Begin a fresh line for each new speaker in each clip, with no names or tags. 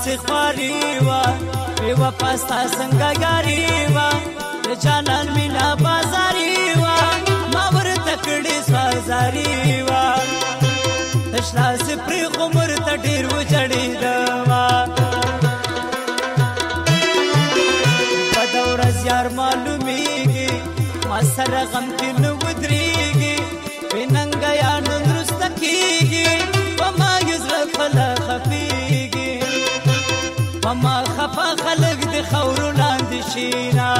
داسې خواري وا یو پاستا څنګه غاري وا جانان مینا بازاري وا ما ورته کړې سازاري وا تشلاس پر عمر ته ډیر و چړې دوا په دور زیار معلومیږي ما سره غم کې نو ودرېږي بننګ یا نن رسته کیږي مما خفا خلق د خورو لاندې شینا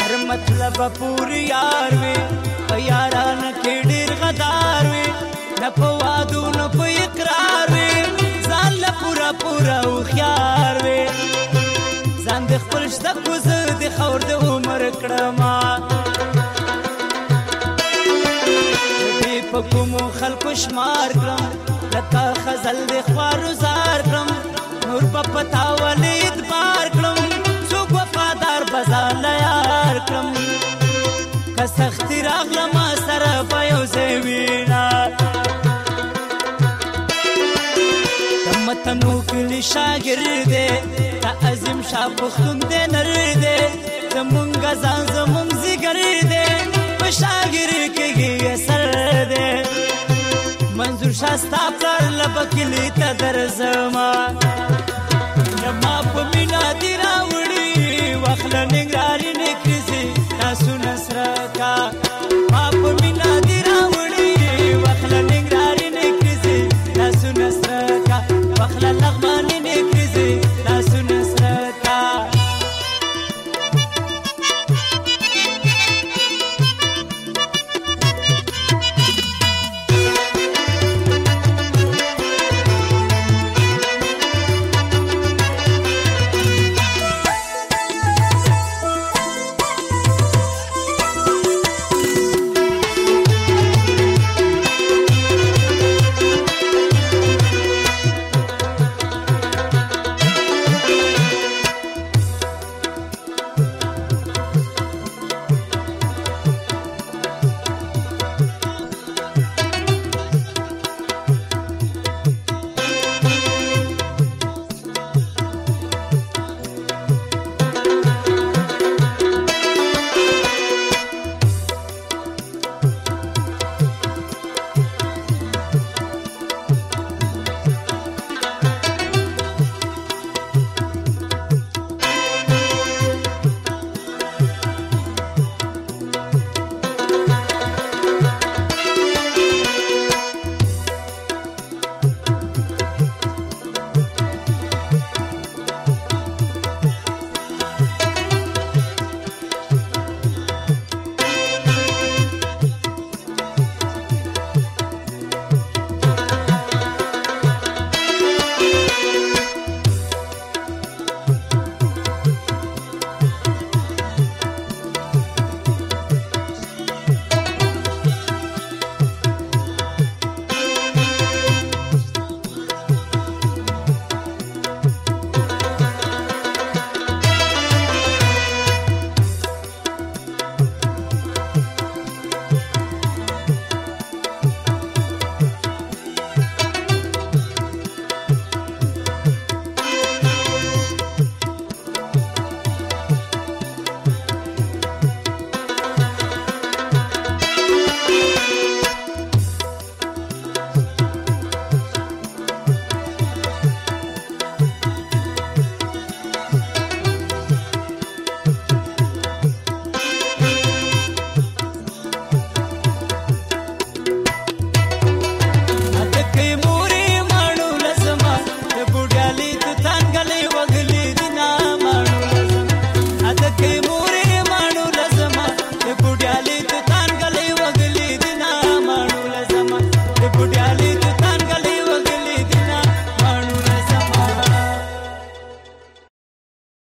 هر مطلب پوری یار وي په یاران کې ډیر غدار وي نه په وادو نه په اقرار وي ځان له پورا پورا او خيار وي ځان د خپل شته کوزه د خور د عمر کړه ما په کوم خلکو شمار کړم لکه خزل د خوارو زار کړم نور په پتا ولید بار کړم څوک وفادار بزان یار کړم که سختی راغله ما سره په یو ځای وینا تمو کلی شاګرد دی تا عظیم شاه پښتون دی نر دی زمونږ ځان زمونږ زیګر دی په شاه پکلی ته درځما